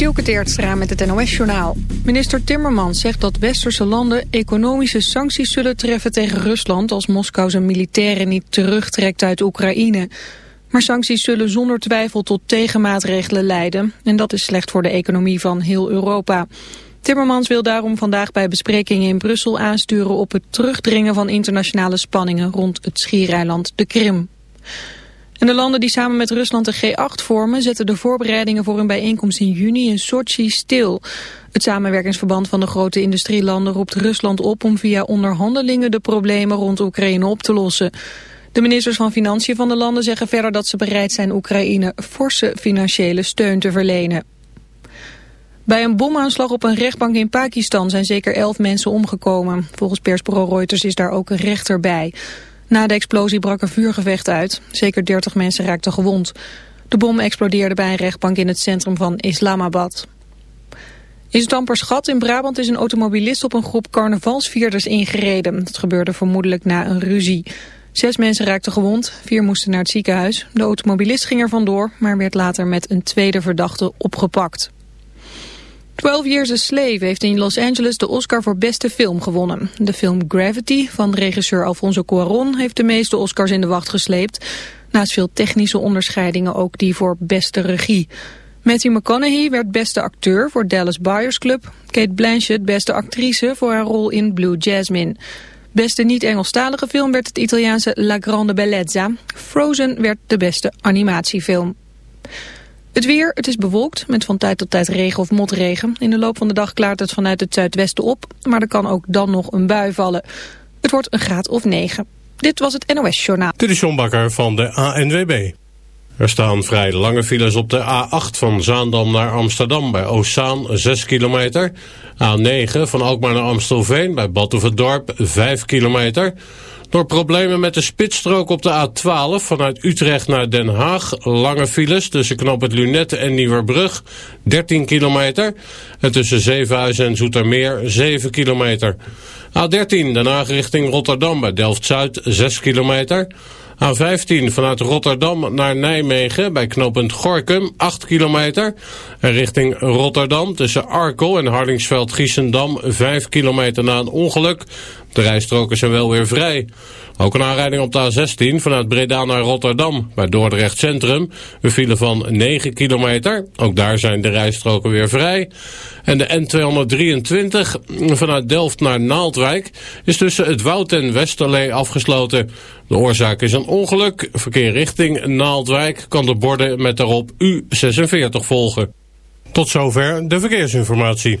Dielke Teertstra met het NOS-journaal. Minister Timmermans zegt dat westerse landen economische sancties zullen treffen tegen Rusland... als Moskou zijn militairen niet terugtrekt uit Oekraïne. Maar sancties zullen zonder twijfel tot tegenmaatregelen leiden. En dat is slecht voor de economie van heel Europa. Timmermans wil daarom vandaag bij besprekingen in Brussel aansturen... op het terugdringen van internationale spanningen rond het schiereiland de Krim. En de landen die samen met Rusland de G8 vormen... zetten de voorbereidingen voor een bijeenkomst in juni in Sochi stil. Het samenwerkingsverband van de grote industrielanden roept Rusland op... om via onderhandelingen de problemen rond Oekraïne op te lossen. De ministers van Financiën van de landen zeggen verder dat ze bereid zijn Oekraïne forse financiële steun te verlenen. Bij een bomaanslag op een rechtbank in Pakistan zijn zeker elf mensen omgekomen. Volgens persbureau Reuters is daar ook een rechter bij. Na de explosie brak een vuurgevecht uit. Zeker 30 mensen raakten gewond. De bom explodeerde bij een rechtbank in het centrum van Islamabad. In Stamperschat in Brabant is een automobilist op een groep carnavalsvierders ingereden. Dat gebeurde vermoedelijk na een ruzie. Zes mensen raakten gewond, vier moesten naar het ziekenhuis. De automobilist ging er vandoor, maar werd later met een tweede verdachte opgepakt. 12 Years a Slave heeft in Los Angeles de Oscar voor beste film gewonnen. De film Gravity van regisseur Alfonso Cuarón heeft de meeste Oscars in de wacht gesleept. Naast veel technische onderscheidingen ook die voor beste regie. Matthew McConaughey werd beste acteur voor Dallas Buyers Club. Kate Blanchett beste actrice voor haar rol in Blue Jasmine. Beste niet-Engelstalige film werd het Italiaanse La Grande Bellezza. Frozen werd de beste animatiefilm. Het weer, het is bewolkt met van tijd tot tijd regen of motregen. In de loop van de dag klaart het vanuit het zuidwesten op, maar er kan ook dan nog een bui vallen. Het wordt een graad of 9. Dit was het NOS Journaal. Dit is Bakker van de ANWB. Er staan vrij lange files op de A8 van Zaandam naar Amsterdam bij Oostzaan 6 kilometer. A9 van Alkmaar naar Amstelveen bij Badhoevedorp 5 kilometer. Door problemen met de spitsstrook op de A12 vanuit Utrecht naar Den Haag. Lange files tussen Knop het Lunette en Nieuwerbrug. 13 kilometer. En tussen Zevenhuizen en Zoetermeer 7 kilometer. A13 Den Haag richting Rotterdam bij Delft-Zuid 6 kilometer. A15 vanuit Rotterdam naar Nijmegen bij knooppunt Gorkum 8 kilometer. Richting Rotterdam tussen Arkel en Hardingsveld-Giessendam 5 kilometer na een ongeluk. De rijstroken zijn wel weer vrij. Ook een aanrijding op de A16 vanuit Breda naar Rotterdam. Bij Dordrecht Centrum. We vielen van 9 kilometer. Ook daar zijn de rijstroken weer vrij. En de N223 vanuit Delft naar Naaldwijk is tussen het Woud en Westerlee afgesloten. De oorzaak is een ongeluk. Verkeer richting Naaldwijk kan de borden met daarop U46 volgen. Tot zover de verkeersinformatie.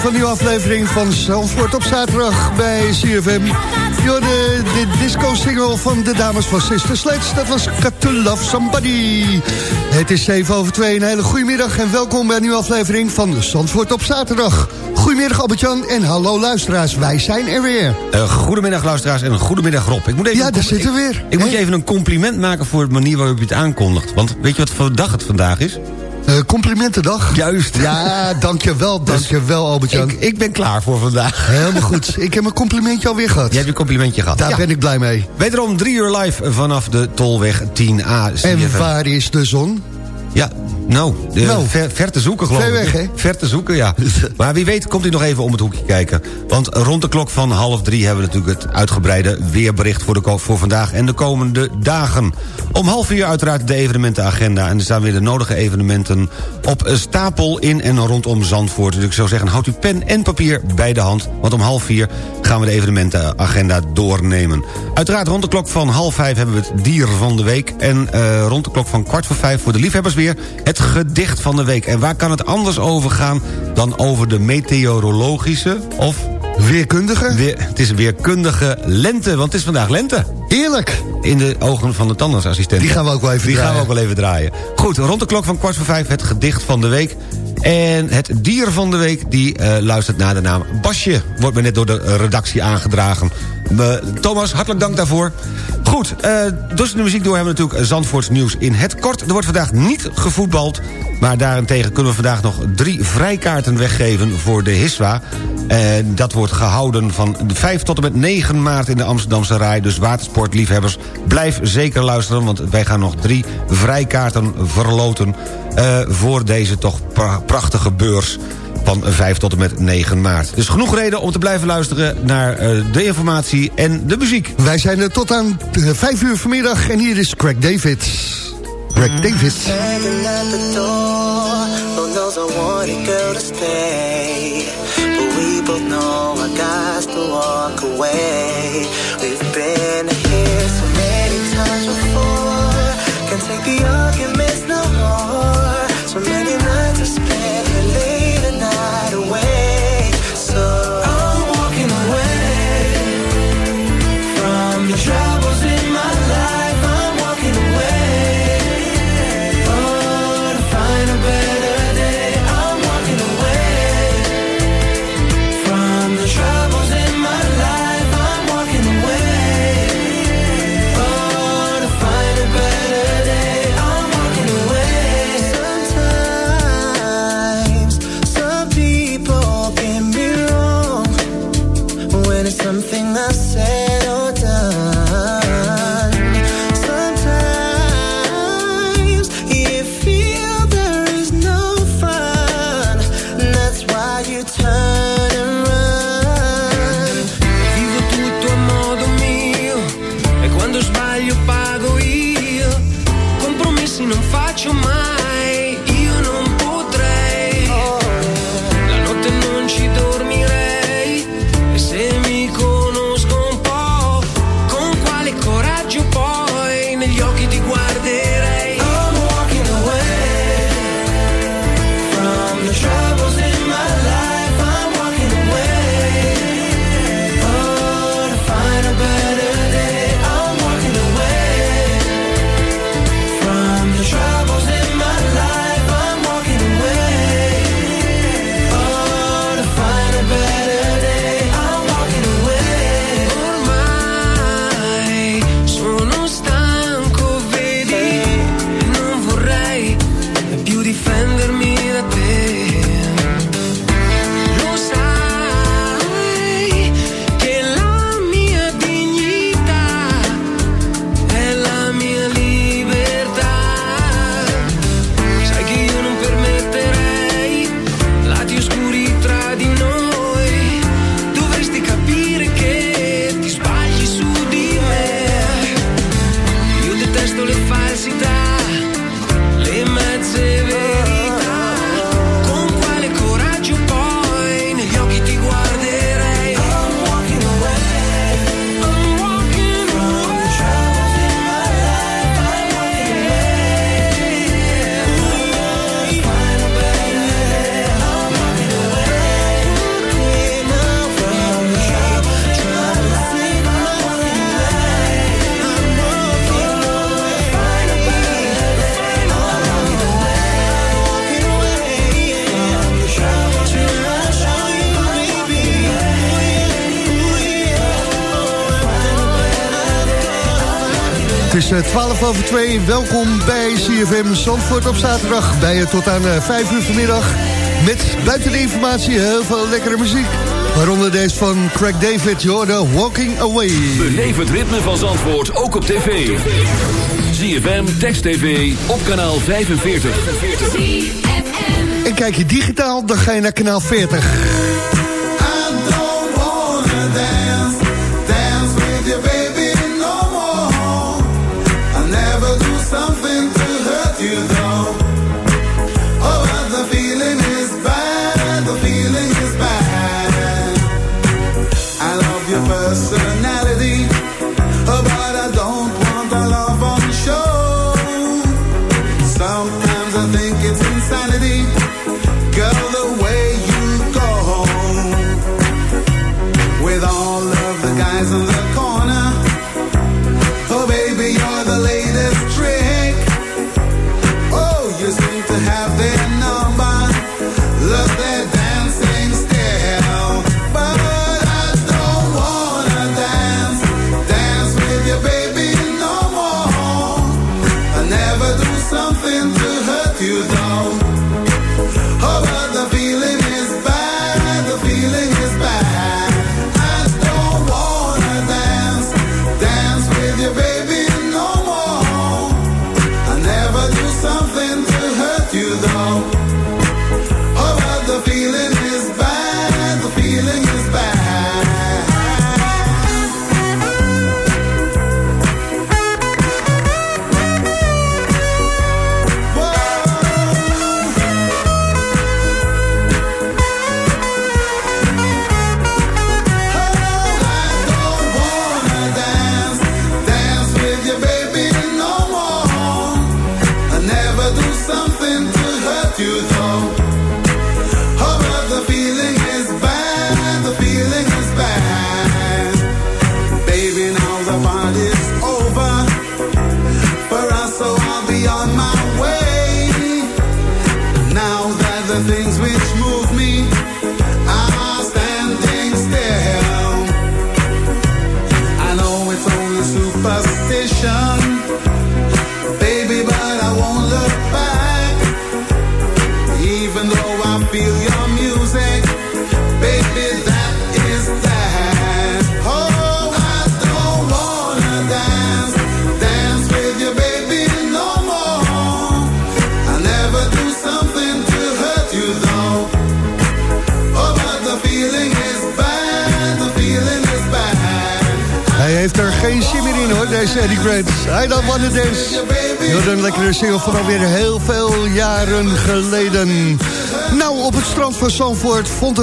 Van een nieuwe aflevering van Zandvoort op zaterdag bij CFM. Yo, de, de disco-single van de dames van Sister Sledge. Dat was to Love Somebody. Het is 7 over 2, een hele goede middag en welkom bij een nieuwe aflevering van Zandvoort op zaterdag. Goedemiddag Albert-Jan en hallo luisteraars, wij zijn er weer. Uh, goedemiddag luisteraars en goedemiddag Rob. Ik moet even Ja, een daar zitten we weer. Ik, ik moet je even een compliment maken voor de manier waarop je het aankondigt. Want weet je wat voor dag het vandaag is? Eh, complimentendag. Juist. Ja, dankjewel, dankjewel Albert-Jan. Ik, ik ben klaar voor vandaag. Helemaal goed. Ik heb mijn complimentje alweer gehad. Je hebt je complimentje gehad. Daar Ja. ben ik blij mee. Wederom drie uur live vanaf de Tolweg 10A. En waar is de zon? Ja, nou, Nou. ver, ver te zoeken geloof Ver ik. weg, hè? Ver te zoeken, ja. maar wie weet komt u nog even om het hoekje kijken. Want rond de klok van half drie hebben we natuurlijk het uitgebreide weerbericht voor, de, voor vandaag en de komende dagen. Om half vier uiteraard de evenementenagenda. En er staan weer de nodige evenementen op een stapel in en rondom Zandvoort. Dus ik zou zeggen, houd uw pen en papier bij de hand. Want om half vier gaan we de evenementenagenda doornemen. Uiteraard rond de klok van half vijf hebben we het dier van de week. En eh, rond de klok van kwart voor vijf voor de liefhebbers weer... het gedicht van de week. En waar kan het anders over gaan dan over de meteorologische of... Weerkundige? Weer, het is weerkundige lente, want het is vandaag lente. Heerlijk. In de ogen van de tandartsassistent. Die gaan we ook wel even Die gaan we draaien. ook wel even draaien. Goed, rond de klok van kwart voor vijf het gedicht van de week. En het dier van de week, die eh, luistert naar de naam Basje. Wordt me net door de redactie aangedragen. Thomas, hartelijk dank daarvoor. Goed, eh dus de muziek door hebben we natuurlijk Zandvoorts nieuws in het kort. Er wordt vandaag niet gevoetbald. Maar daarentegen kunnen we vandaag nog drie vrijkaarten weggeven voor de HISWA. En dat wordt gehouden van 5 tot en met 9 maart in de Amsterdamse Rij. Dus watersportliefhebbers, blijf zeker luisteren... want wij gaan nog drie vrijkaarten verloten... eh, voor deze toch pra- prachtige beurs van 5 tot en met 9 maart. Dus genoeg reden om te blijven luisteren naar eh, de informatie en de muziek. Wij zijn er tot aan eh, vijf uur vanmiddag en hier is Craig David. Craig Davis. Standing at the door, Lord knows I wanted girl to stay. But we both know I got to walk away. We've been here so many times before. Can't take the arguments no more. So many nights I spent something I said is eh, 12 over 2. Welkom bij CFM Zandvoort op zaterdag. Bij je tot aan eh, 5 uur vanmiddag. Met buiten de informatie heel veel lekkere muziek. Waaronder deze van Craig David, hoorde Walking Away. Beleef het ritme van Zandvoort ook op tv. ZFM, Text TV, op kanaal 45. En kijk je digitaal, dan ga je naar kanaal 40.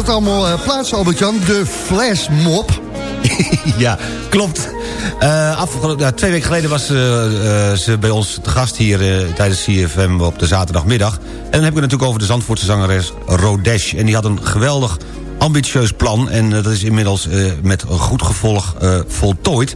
Het allemaal eh, plaats, Albert-Jan. De flashmob. ja, klopt. Eh, afgelopen, twee weken geleden was eh, ze bij ons te gast hier tijdens CFM op de zaterdagmiddag. En dan heb ik het natuurlijk over de Zandvoortse zangeres Rodesh. En die had een geweldig ambitieus plan. En dat is inmiddels met een goed gevolg voltooid.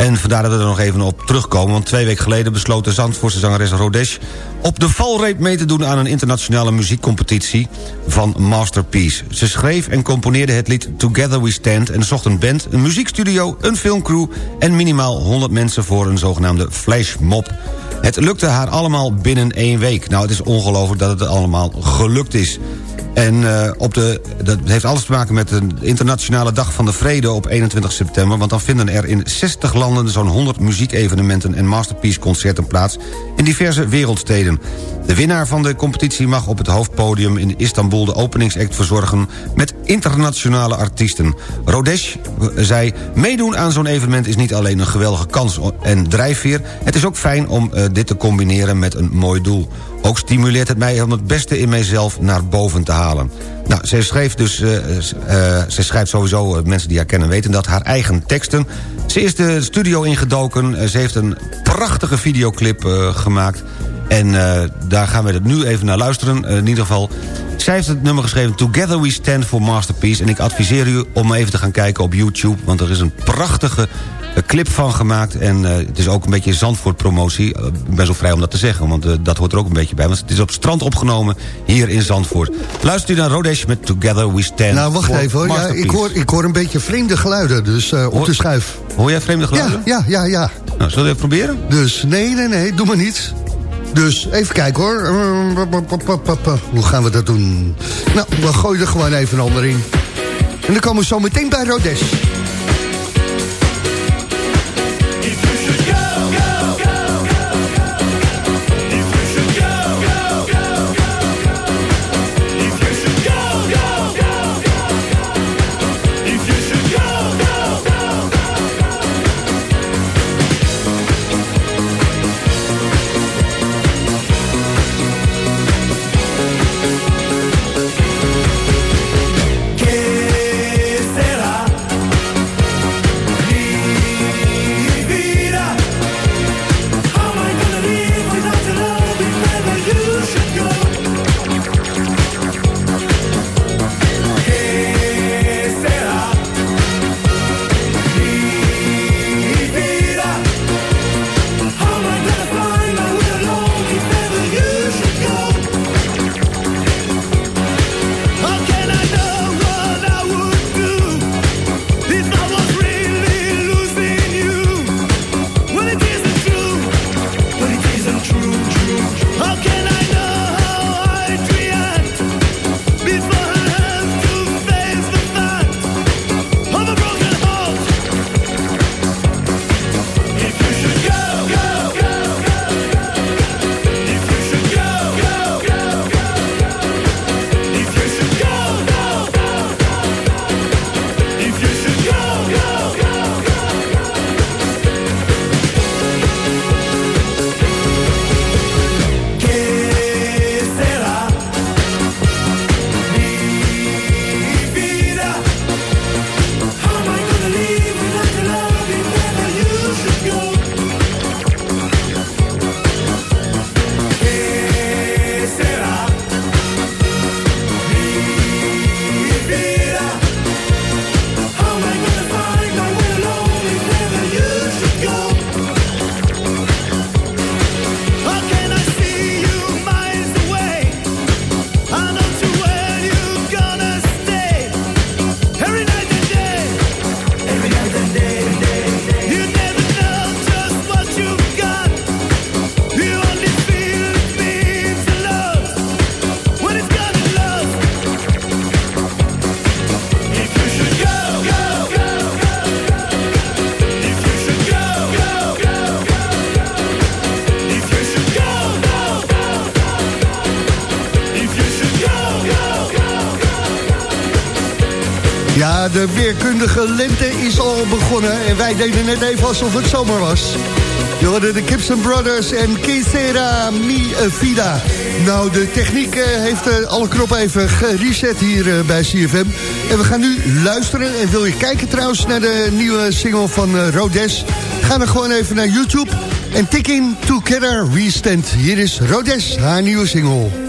En vandaar dat we er nog even op terugkomen. Want twee weken geleden besloot de Zandvoortse zangeres Rodesh... op de valreep mee te doen aan een internationale muziekcompetitie van Masterpiece. Ze schreef en componeerde het lied Together We Stand... en zocht een band, een muziekstudio, een filmcrew... en minimaal 100 mensen voor een zogenaamde flashmob. Het lukte haar allemaal binnen één week. Nou, het is ongelooflijk dat het allemaal gelukt is. En eh, op de, dat heeft alles te maken met de internationale dag van de vrede op 21 september... want dan vinden er in 60 landen zo'n 100 muziekevenementen en masterpiece-concerten plaats... in diverse wereldsteden. De winnaar van de competitie mag op het hoofdpodium in Istanbul... de openingsact verzorgen met internationale artiesten. Rodesh eh, zei... meedoen aan zo'n evenement is niet alleen een geweldige kans en drijfveer... het is ook fijn om eh, dit te combineren met een mooi doel. Ook stimuleert het mij om het beste in mijzelf naar boven te halen. Nou, zij schreef dus, uh, schrijft sowieso, mensen die haar kennen weten dat, haar eigen teksten. Ze is de studio ingedoken, ze heeft een prachtige videoclip gemaakt. En daar gaan we het nu even naar luisteren. in ieder geval, zij heeft het nummer geschreven Together We Stand for Masterpiece. En ik adviseer u om even te gaan kijken op YouTube, want er is een prachtige een clip van gemaakt. En uh, het is ook een beetje Zandvoort promotie. Uh, ik ben zo vrij om dat te zeggen, want dat hoort er ook een beetje bij. Want het is op het strand opgenomen hier in Zandvoort. Luistert u naar Rodesh met Together We Stand. Nou, wacht even hoor. Ja, ik, hoor, ik hoor een beetje vreemde geluiden, dus op hoor, de schuif. Hoor jij vreemde geluiden? Ja, ja, ja. ja. Nou, zullen we het proberen? Dus, nee, nee, nee, doe maar niet. Dus even kijken hoor. Hoe gaan we dat doen? Nou, we gooien er gewoon even een ander in. En dan komen we zo meteen bij Rodesh. de weerkundige lente is al begonnen. En wij deden net even alsof het zomer was. Je hoorde de Gibson Brothers en Kesera Mi Vida. Nou, de techniek eh, heeft eh, alle knop even gereset hier eh, bij CFM. En we gaan nu luisteren. En wil je kijken trouwens naar de nieuwe single van Rodes? Ga dan gewoon even naar YouTube. En tik in Together We Stand. Hier is Rodes, haar nieuwe single.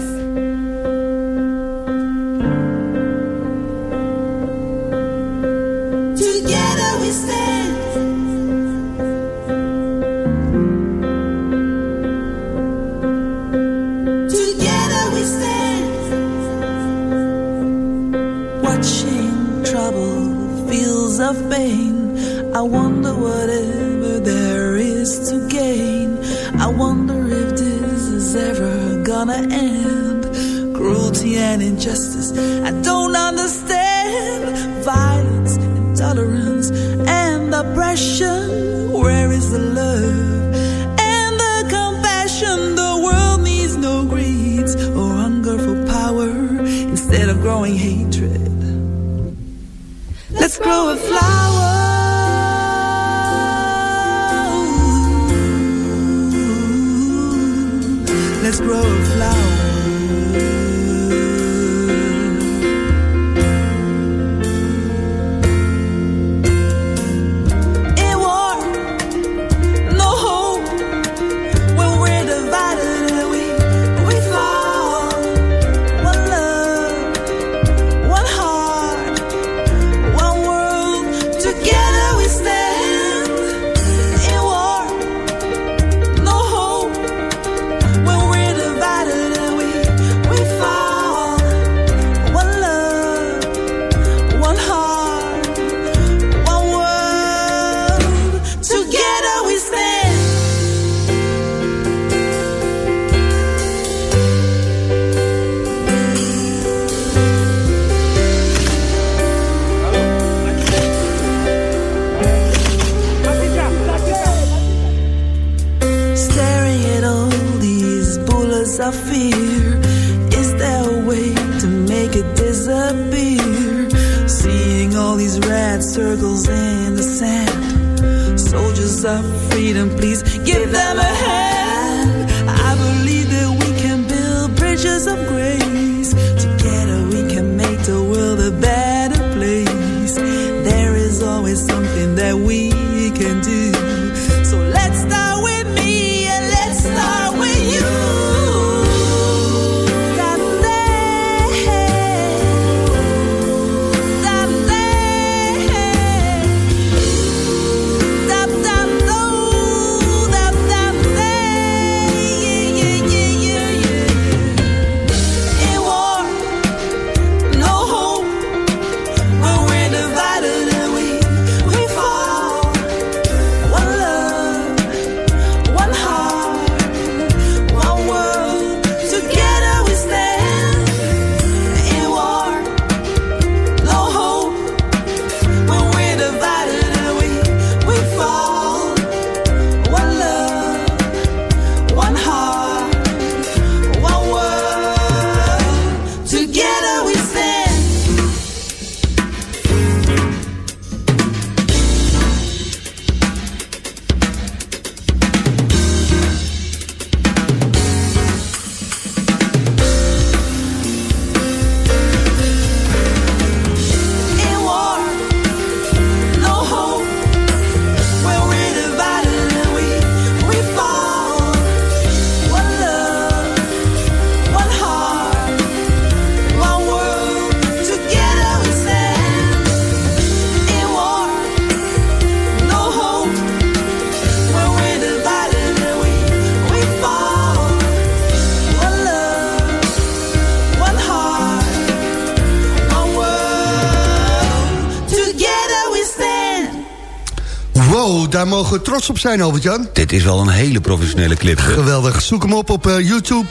daar mogen we trots op zijn, Albert-Jan. Dit is wel een hele professionele clip. Geweldig. Zoek hem op op eh, YouTube.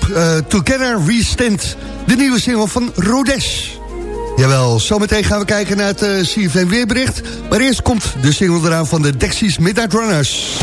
To Together We Stand. De nieuwe single van Rodes. Jawel, zometeen gaan we kijken naar het uh, weerbericht. Maar eerst komt de single eraan van de Dexys Midnight Runners.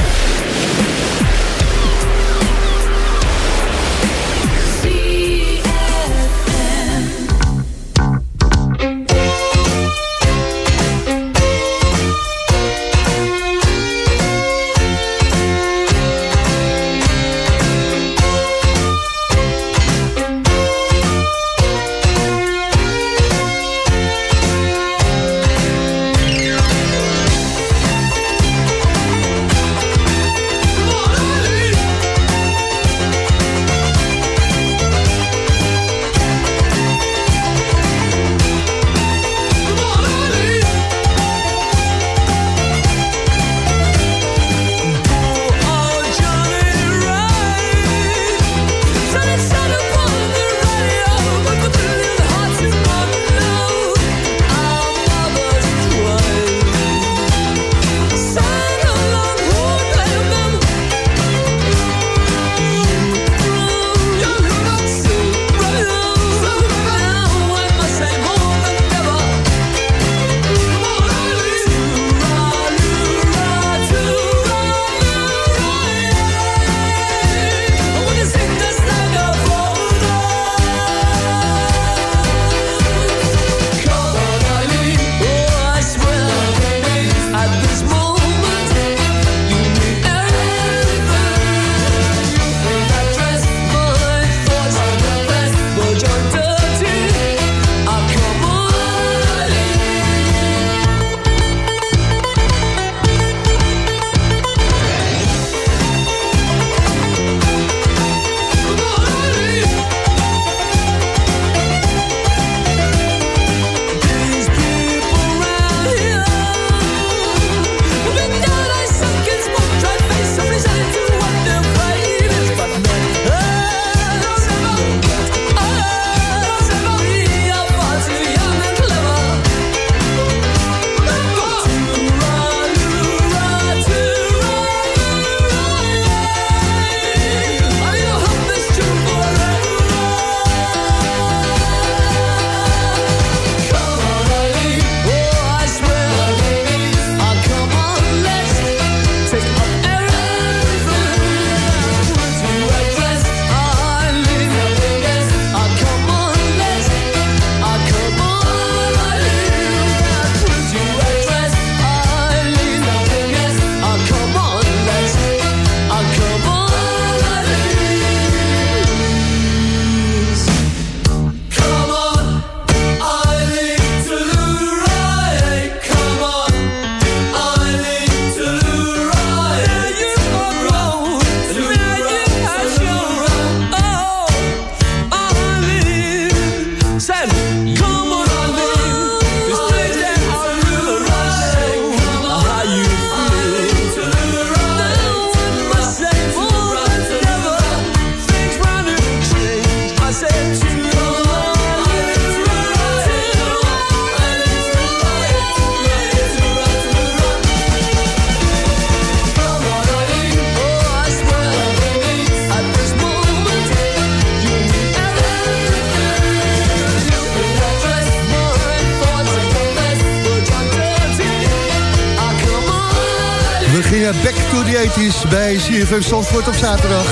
We gingen back to the 80s bij CFM Zandvoort op zaterdag.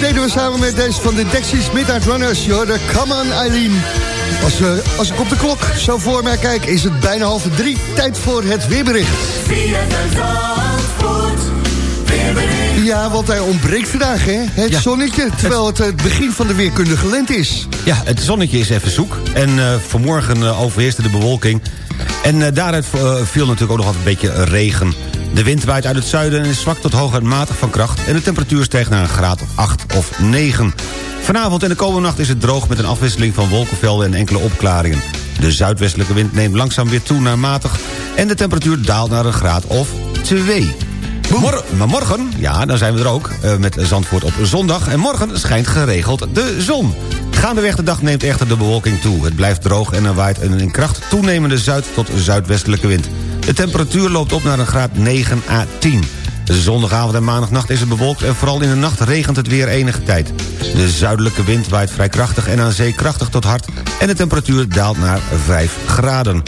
Deden we samen met deze van de Dexys Midnight Runners. Joh, de Come on Eileen. Als, uh, als ik op de klok zo voor mij kijk, is het bijna half drie. Tijd voor het weerbericht. Ja, want hij ontbreekt vandaag, hè? Het Ja. zonnetje, terwijl het het begin van de weerkundige lente is. Ja, het zonnetje is even zoek. En eh, vanmorgen eh, overheerste de bewolking. En eh, daaruit eh, viel natuurlijk ook nog wat een beetje regen. De wind waait uit het zuiden en is zwak tot hoog en matig van kracht... en de temperatuur stijgt naar een graad of 8 of 9. Vanavond en de komende nacht is het droog met een afwisseling van wolkenvelden en enkele opklaringen. De zuidwestelijke wind neemt langzaam weer toe naar matig... en de temperatuur daalt naar een graad of 2. Mor maar morgen, ja, dan zijn we er ook, eh, met Zandvoort op zondag... en morgen schijnt geregeld de zon. Gaandeweg de dag neemt echter de bewolking toe. Het blijft droog en er waait een in kracht toenemende zuid- tot zuidwestelijke wind. De temperatuur loopt op naar een graad 9 à 10. Zondagavond en maandagnacht is het bewolkt... en vooral in de nacht regent het weer enige tijd. De zuidelijke wind waait vrij krachtig en aan zee krachtig tot hard... en de temperatuur daalt naar 5 graden.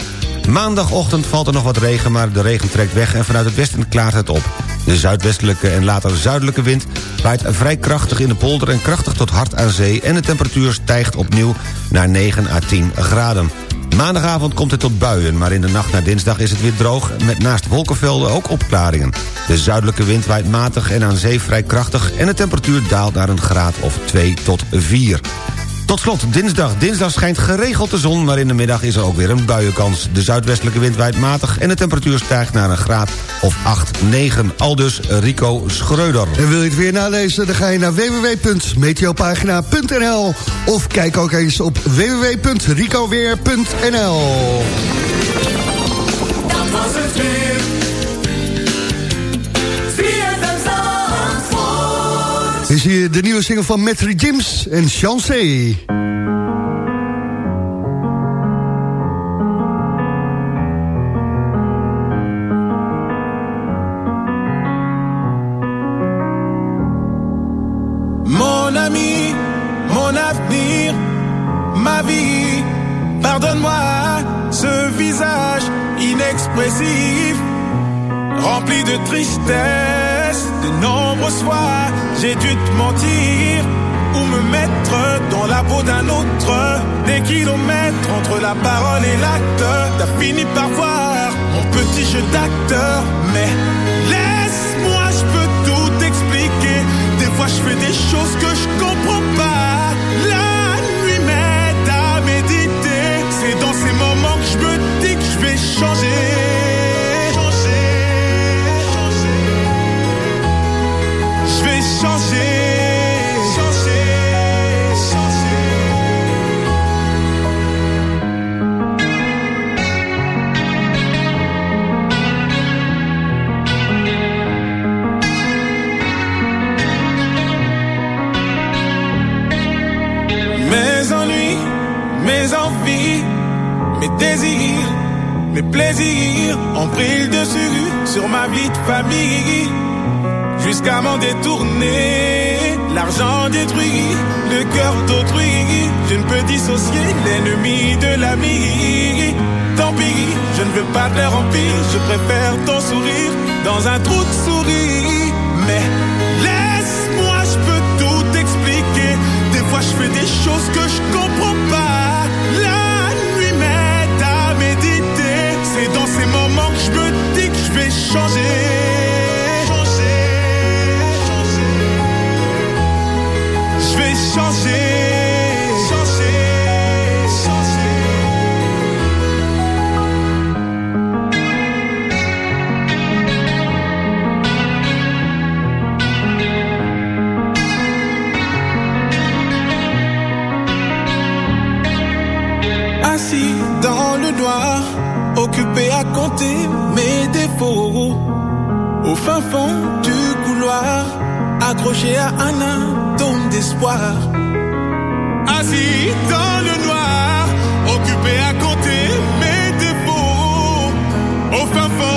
Maandagochtend valt er nog wat regen, maar de regen trekt weg... en vanuit het westen klaart het op. De zuidwestelijke en later zuidelijke wind waait vrij krachtig in de polder... en krachtig tot hard aan zee... en de temperatuur stijgt opnieuw naar 9 à 10 graden. Maandagavond komt het tot buien, maar in de nacht naar dinsdag is het weer droog... met naast wolkenvelden ook opklaringen. De zuidelijke wind waait matig en aan zee vrij krachtig... en de temperatuur daalt naar een graad of 2 tot 4. Tot slot, dinsdag. Dinsdag schijnt geregeld de zon... maar in de middag is er ook weer een buienkans. De zuidwestelijke wind waait matig... en de temperatuur stijgt naar een graad of 8, 9. Aldus Rico Schreuder. En wil je het weer nalezen, dan ga je naar www.meteopagina.nl of kijk ook eens op www.ricoweer.nl hier de nieuwe single van Metri James en Chance. Mon ami, mon avenir, ma vie, pardonne-moi ce visage inexpressif, rempli de tristesse, de nombreux soirs j'ai dû te mentir ou me mettre dans la peau d'un autre. Des kilomètres entre la parole et l'acte, t'as fini par voir mon petit jeu d'acteur. Mais laisse-moi, je peux tout expliquer. Des fois, je fais des choses que désirs, mes plaisirs ont pris le dessus sur ma vie de famille. Jusqu'à m'en détourner, l'argent détruit le cœur d'autrui. Je ne peux dissocier l'ennemi de l'ami. Tant pis, je ne veux pas de leur empire, je préfère ton sourire dans un trou de souris. Mais laisse-moi, je peux tout expliquer. Des fois, je fais des choses que Changer, fin fond du couloir, accroché à un atome d'espoir. Assis dans le noir, occupé à compter mes défauts. Au fin fond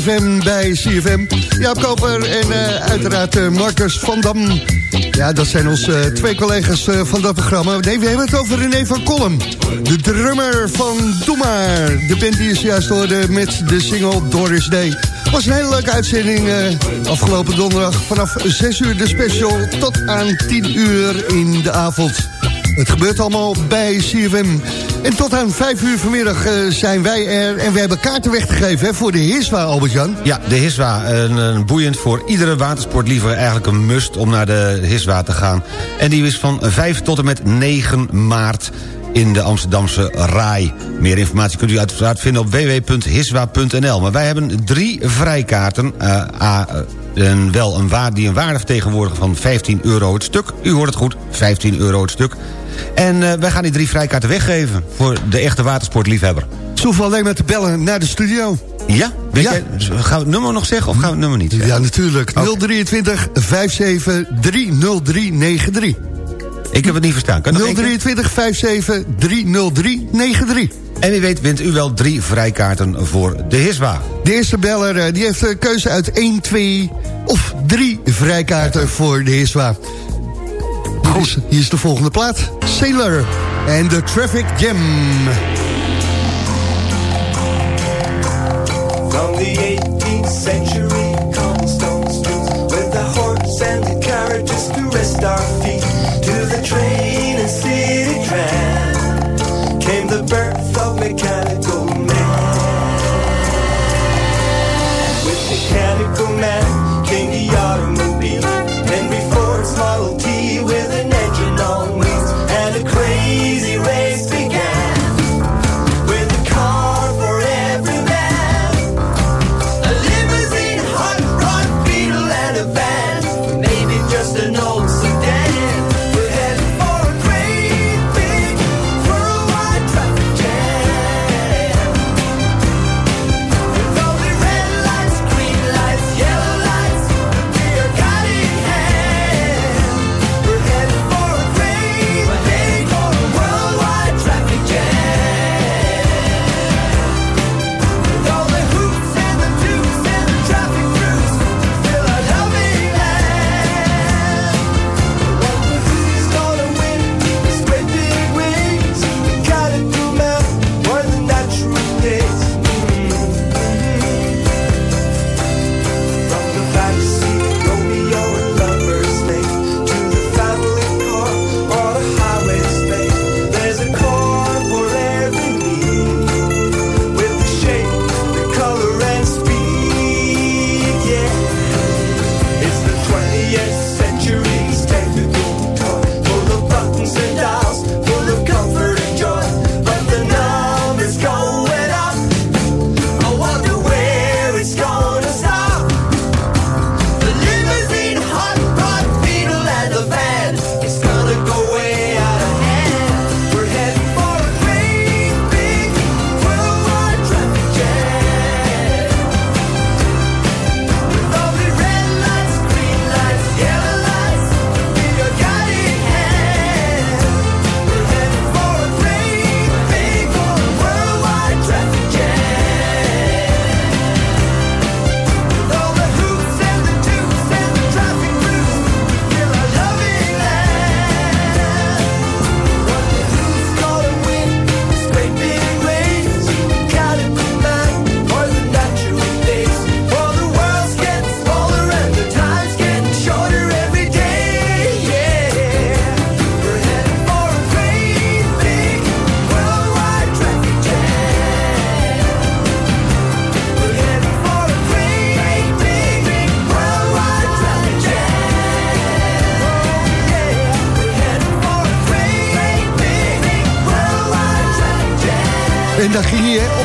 FM bij CFM. Jaap Koper en eh, uiteraard eh, Marcus van Dam. Ja, dat zijn onze eh, twee collega's van dat programma. Nee, we hebben het over René van Kolm. De drummer van Doe Maar. De band die is juist hoorde met de single Doris Day. was een hele leuke uitzending afgelopen donderdag. Vanaf 6 uur de special tot aan 10 uur in de avond. Het gebeurt allemaal bij CFM. En tot aan 5 uur vanmiddag eh, zijn wij er. En we hebben kaarten weggegeven hè, voor de Hiswa, Albert-Jan. Ja, de Hiswa, een, een boeiend voor iedere watersportliever eigenlijk een must om naar de Hiswa te gaan. En die is van 5 tot en met 9 maart in de Amsterdamse RAI. Meer informatie kunt u uiteraard vinden op www.hiswa.nl. Maar wij hebben drie vrijkaarten. eh, a, eh, en wel een waarde, die een waarde vertegenwoordigen van 15 euro het stuk. U hoort het goed, 15 euro het stuk. En eh, wij gaan die drie vrijkaarten weggeven voor de echte watersportliefhebber. Hoeven alleen maar te bellen naar de studio. Ja? Weet Ja. Jij, gaan we het nummer nog zeggen of gaan we het nummer niet zeggen? Ja, natuurlijk. 023 57 30393. Ik heb het niet verstaan. Kan je nog één keer? 023 57 30393. En wie weet wint u wel drie vrijkaarten voor de Hiswa. De eerste beller eh, die heeft de keuze uit 1, 2 of 3 vrijkaarten voor de Hiswa. Goed, hier is de volgende plaat. Sailor en de Traffic Jam. From the 18th century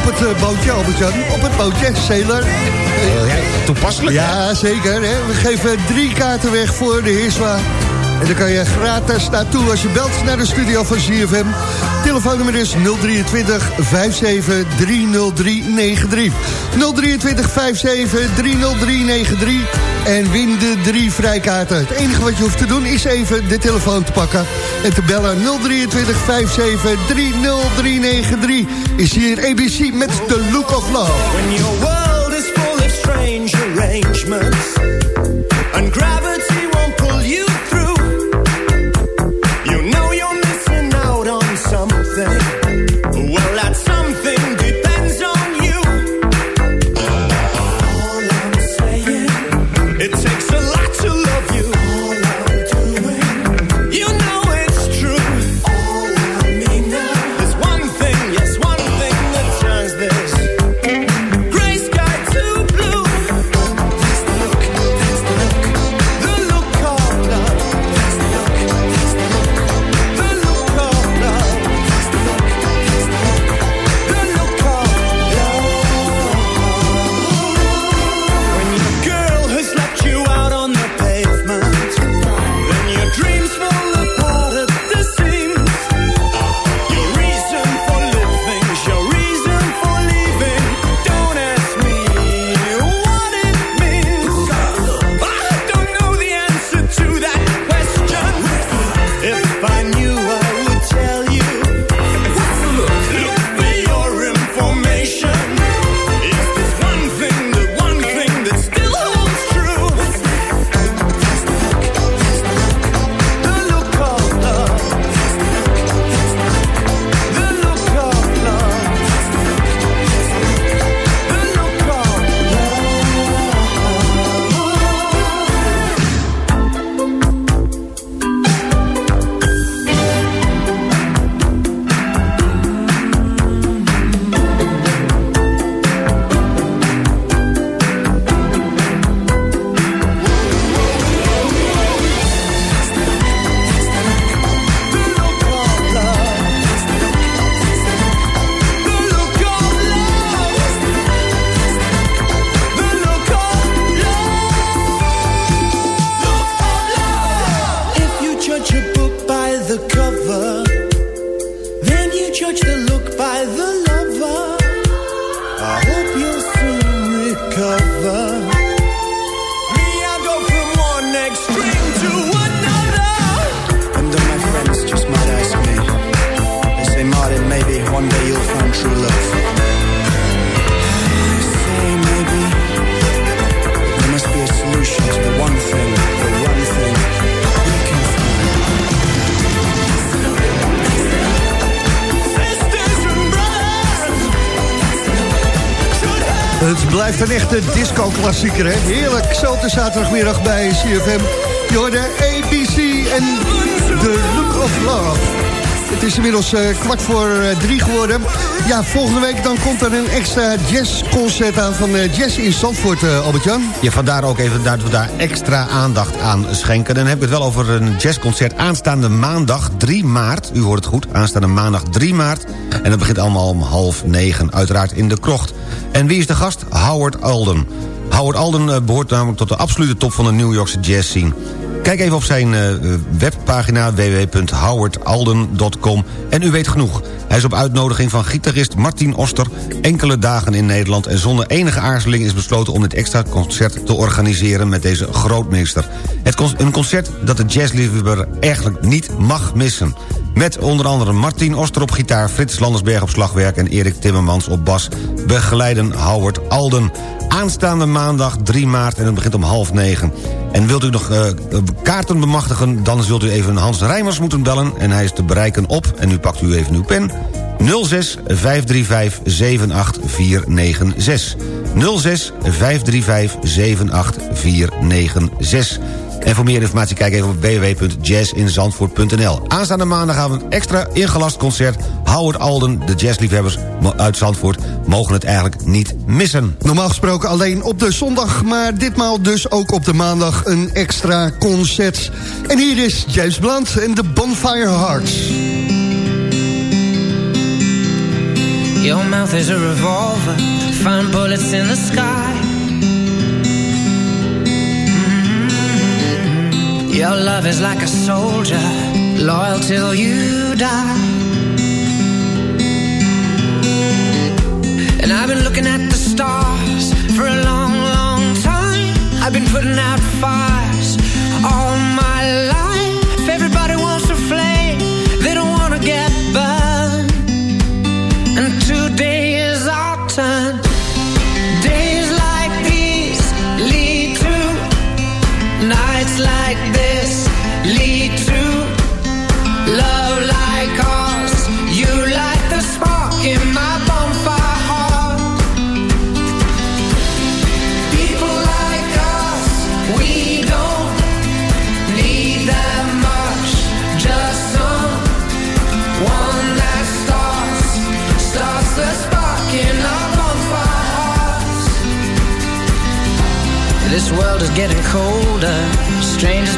het eh, bootje, Albert-Jan. Op het bootje, Sailor. toepasselijk, Ja, zeker. Hè. We geven drie kaarten weg voor de Heerswa. En dan kan je gratis naartoe als je belt naar de studio van ZFM. Telefoonnummer is 023 57 30393. 023 57 30393. En win de drie vrijkaarten. Het enige wat je hoeft te doen is even de telefoon te pakken. En te bellen 023 57 30393. Is hier ABC met The Look of Love. When your world is full of strange arrangements and gravity echte disco-klassieker, hè? Heerlijk, zo te zaterdagmiddag bij CFM. Je hoorde ABC en The Look of Love. Het is inmiddels eh, kwart voor eh, drie geworden. Ja, volgende week dan komt er een extra jazzconcert aan van eh, Jazz in Zandvoort, Albert-Jan. Ja, vandaar ook even dat we daar extra aandacht aan schenken. Dan heb ik het wel over een jazzconcert aanstaande maandag 3 maart. U hoort het goed, aanstaande maandag 3 maart. En dat begint allemaal om half negen, uiteraard in de krocht. En wie is de gast? Howard Alden. Howard Alden eh, behoort namelijk tot de absolute top van de New Yorkse jazz scene. Kijk even op zijn eh, webpagina www.howardalden.com en u weet genoeg. Hij is op uitnodiging van gitarist Martin Oster enkele dagen in Nederland... en zonder enige aarzeling is besloten om dit extra concert te organiseren met deze grootmeester. Het een concert dat de jazzliefhebber eigenlijk niet mag missen. Met onder andere Martin Oster op gitaar, Frits Landersberg op slagwerk... en Erik Timmermans op bas, begeleiden Howard Alden. Aanstaande maandag 3 maart en het begint om half negen. En wilt u nog eh, kaarten bemachtigen, dan zult u even Hans Rijmers moeten bellen... en hij is te bereiken op, en nu pakt u even uw pen... 06 535 78496. 06 535 78496. En voor meer informatie kijk even op www.jazzinzandvoort.nl. Aanstaande maandag gaan we een extra ingelast concert. Howard Alden, de jazzliefhebbers uit Zandvoort... mogen het eigenlijk niet missen. Normaal gesproken alleen op de zondag... maar ditmaal dus ook op de maandag een extra concert. En hier is James Blunt en de Bonfire Hearts. Your mouth is a revolver, bullets in the sky... Your love is like a soldier, loyal till you die. And I've been looking at the stars for a long, long time. I've been putting out fires all my life.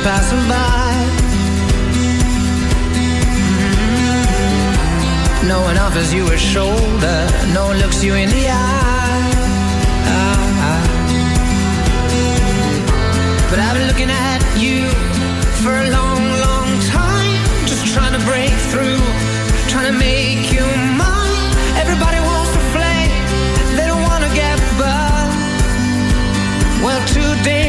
passing by mm-hmm. No one offers you a shoulder No one looks you in the eye. But I've been looking at you For a long, long time Just trying to break through Trying to make you mine. Everybody wants to play They don't want to get by Well, today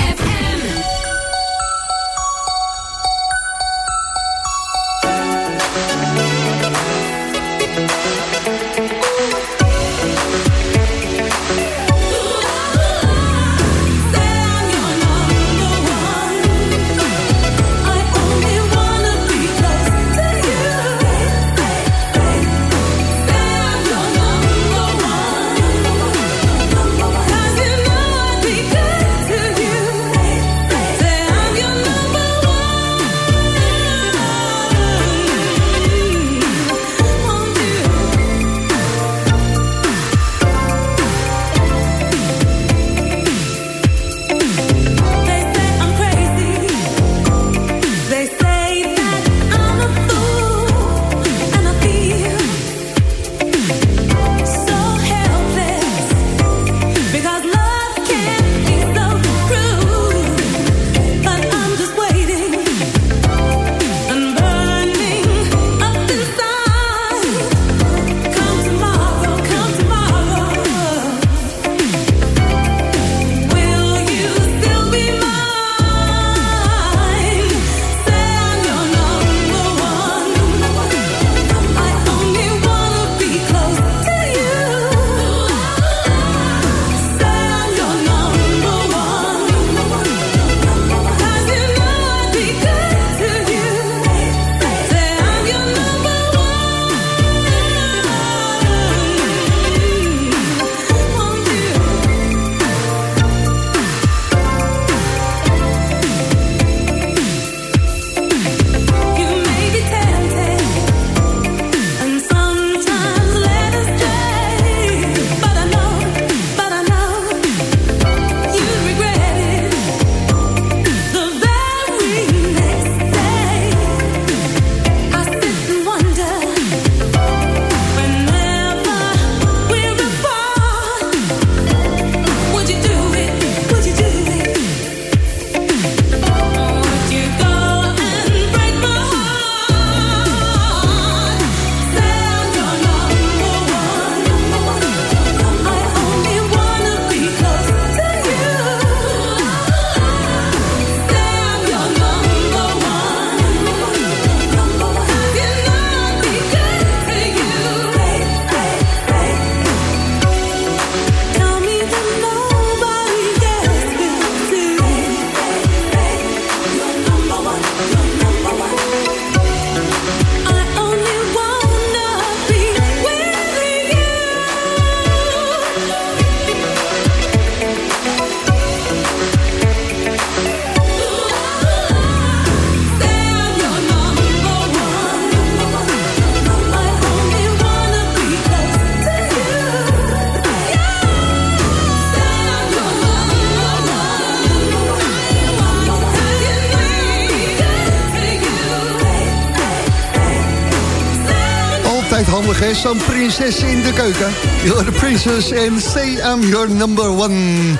Zo'n prinses in de keuken. You're the princess and say I'm your number one.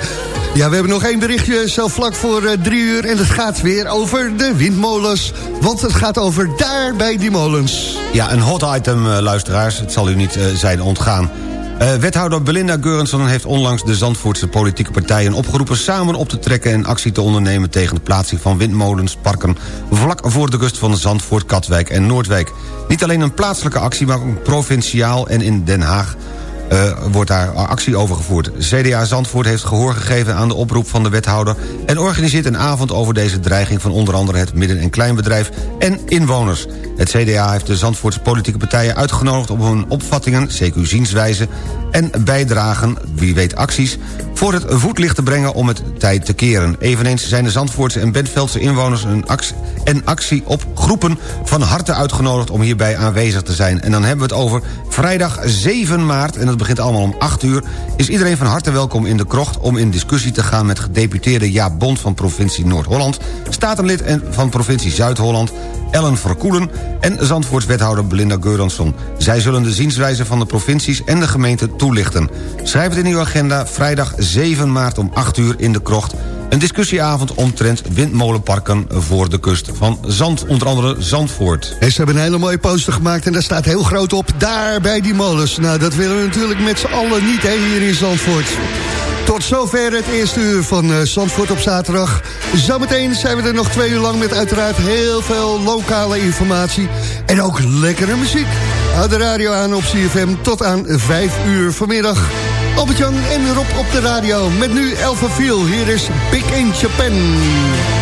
Ja, we hebben nog één berichtje zo vlak voor eh, drie uur... en het gaat weer over de windmolens. Want het gaat over daar bij die molens. Ja, een hot item, eh, luisteraars. Het zal u niet eh, zijn ontgaan. Eh, wethouder Belinda Geurenson heeft onlangs de Zandvoortse politieke partijen opgeroepen samen op te trekken en actie te ondernemen tegen de plaatsing van windmolens, parken vlak voor de kust van Zandvoort, Katwijk en Noordwijk. Niet alleen een plaatselijke actie, maar ook provinciaal en in Den Haag eh, wordt daar actie over gevoerd. CDA Zandvoort heeft gehoor gegeven aan de oproep van de wethouder... en organiseert een avond over deze dreiging van onder andere het midden- en kleinbedrijf en inwoners. Het CDA heeft de Zandvoortse politieke partijen uitgenodigd om hun opvattingen, CQ zienswijze en bijdragen, wie weet acties, voor het voetlicht te brengen om het tijd te keren. Eveneens zijn de Zandvoortse en Bentveldse inwoners een en actie op groepen van harte uitgenodigd om hierbij aanwezig te zijn. En dan hebben we het over vrijdag 7 maart, en dat begint allemaal om 8 uur... is iedereen van harte welkom in de krocht om in discussie te gaan... met gedeputeerde Jaap Bond van provincie Noord-Holland... statenlid en van provincie Zuid-Holland... Ellen Verkoelen en Zandvoorts wethouder Belinda Geuransson. Zij zullen de zienswijze van de provincies en de gemeente toelichten. Schrijf het in uw agenda, vrijdag 7 maart om 8 uur in de krocht... Een discussieavond omtrent windmolenparken voor de kust van Zand, onder andere Zandvoort. Ze hebben een hele mooie poster gemaakt en daar staat heel groot op... daar bij die molens. Nou, dat willen we natuurlijk met z'n allen niet hè, hier in Zandvoort. Tot zover het eerste uur van uh, Zandvoort op zaterdag. Zometeen zijn we er nog twee uur lang met uiteraard heel veel lokale informatie. En ook lekkere muziek. Houd de radio aan op CFM tot aan 5 uur vanmiddag. Albert-Jan en Rob op de radio. Met nu Elva Viel. Hier is Big in Japan.